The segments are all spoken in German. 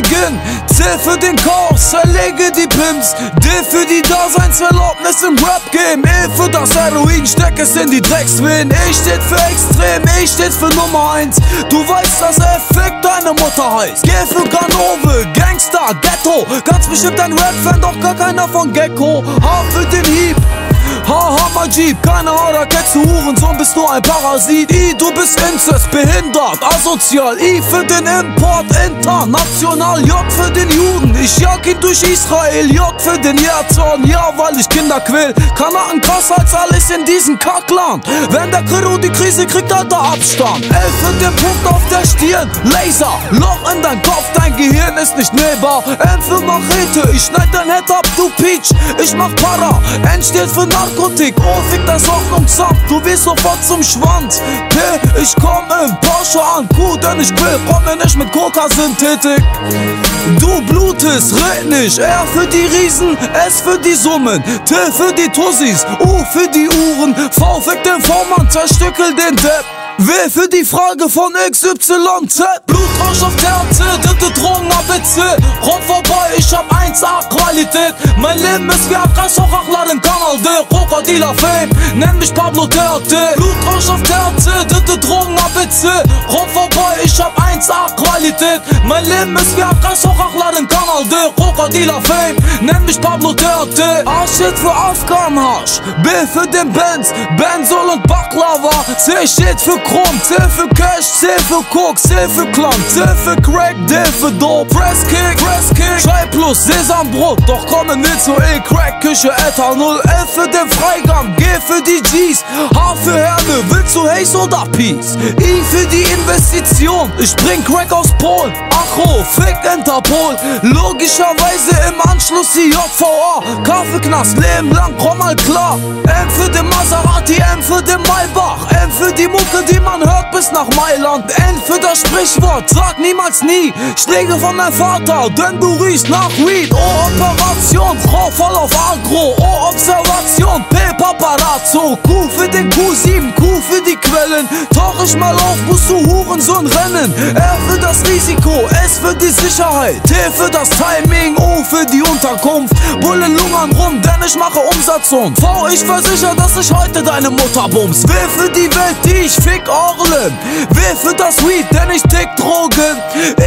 Beginn. C für den Chaos, zerlege die Pimps. D für die Daseinserlaubnis im Rap-Game. E für das Heroin, steck es in die Dreckswehen. E steht für extrem, E steht für Nummer 1. Du weißt, dass fickt deine Mutter heißt. G für Ganove, Gangster, Ghetto. Ganz bestimmt ein Rap-Fan, doch gar keiner von Gecko. H für den Hieb. Haha, mein keine Ader, kennst du Hurensohn, bist du ein Parasit. I, du bist Inzest, behindert, asozial. I für den Import, international. J für den Juden, ich jag ihn durch Israel. J für den Jährzorn, ja, weil ich Kinder quill. Kanaken krasser als alles in diesem Kackland. Wenn der Crew die Krise kriegt, hat er Abstand. L für den Punkt auf der Stirn, Laser. Loch in dein Kopf, dein Gehirn ist nicht nähbar. M für Machete, ich schneid dein Head ab, du Peach. Ich mach Para, N steht für Narkotik. Oh, fick das Ordnungsamt, du wirst sofort zum Schwanz. P, ich komm im Porsche an. Q, denn ich will, komme nicht mit Coca-Synthetik. Du blutest, red nicht. R für die Riesen, S für die Summen. T für die Tussis, U für die Uhren. V fick den V-Mann, zerstückel den Depp. W für die Frage von XYZ. Blutrausch auf dritte Drogen ABC. Rum vorbei, ich hab 1A Qualität. Mein Leben ist wie ein Presshochakladen Kanal D. Krokodiler Fame, nenn mich Pablo Terte. Blutrausch auf Terze, dritte Drogen ABC. Rum vorbei, ich hab 1A Qualität. Mein Leben ist wie ein Presshochakladen Kanal D. Krokodiler Fame, nenn mich Pablo Terte. A steht für Aufgabenhasch. B für den Benz, Benzol und Baklava. C steht für Chrom, C für Cash, C für Coke, C für Clown, C für Crack, D für Dope. Press Kick, Press Kick, 2 plus Sesambrot, doch kommen nicht zu E, Crack, Küche, Ethanol. F für den Freigang, G für die G's, H für Herne, willst du Haze oder Peace? I für die Investition, ich bring Crack aus Polen. Acho, Fick Interpol, logischerweise im Anschluss die JVA. Kaffeeknast, Leben lang, komm mal klar. M für den Maserati, M für den Maybach, M für die Mucke, die man hört bis nach Mailand. N für das Sprichwort, sag niemals nie. Schläge von deinem Vater, denn du riechst nach Weed. Oh, Operation, Frau voll auf Agro. Oh, Observation, P, Paparazzo. Q für den Q7, Q für die Quellen. Tauch ich mal auf, musst du Hurensohn rennen. R für das Risiko, S für die Sicherheit. T für das Timing, O für die Unterkunft. Bullen lungern rum, denn ich mache Umsatz und V, ich versichere, dass ich heute deine Mutter bums. W für die Welt, die ich fick Orlen. W für das Weed, denn ich tick Drogen.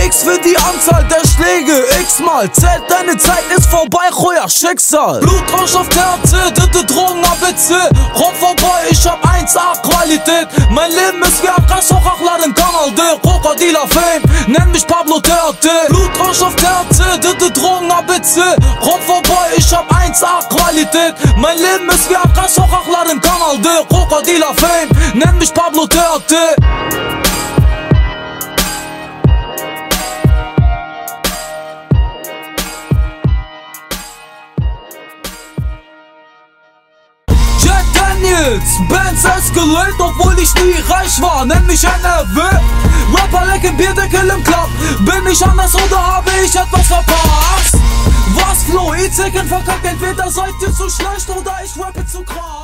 X für die Anzahl der Schläge, X mal. Zählt deine Zeit ist vorbei, Choya, Schicksal. Blutrausch auf Terze, dritte Drogen ABC. Rum vorbei, ich hab 1A Qualität. Mein Leben ist wie ein Presshochakladen Kanal D. Krokodiler Fame, nenn mich Pablo Terte. Blutrausch auf Terze, dritte Drogen ABC. Vorbei, ich hab 1A Qualität. Mein Leben ist wie ein Presshochakladen Kanal D. Krokodiler Fame, nenn mich Pablo Terte. Daniels, Bands Escalate, obwohl ich nie reich war, nenn mich NRW. Rapper lecken Bierdeckel im Club, bin ich anders oder habe ich etwas verpasst? Was Flo, E-Zicken verkackt, entweder seid ihr zu schlecht oder ich rappe zu krass.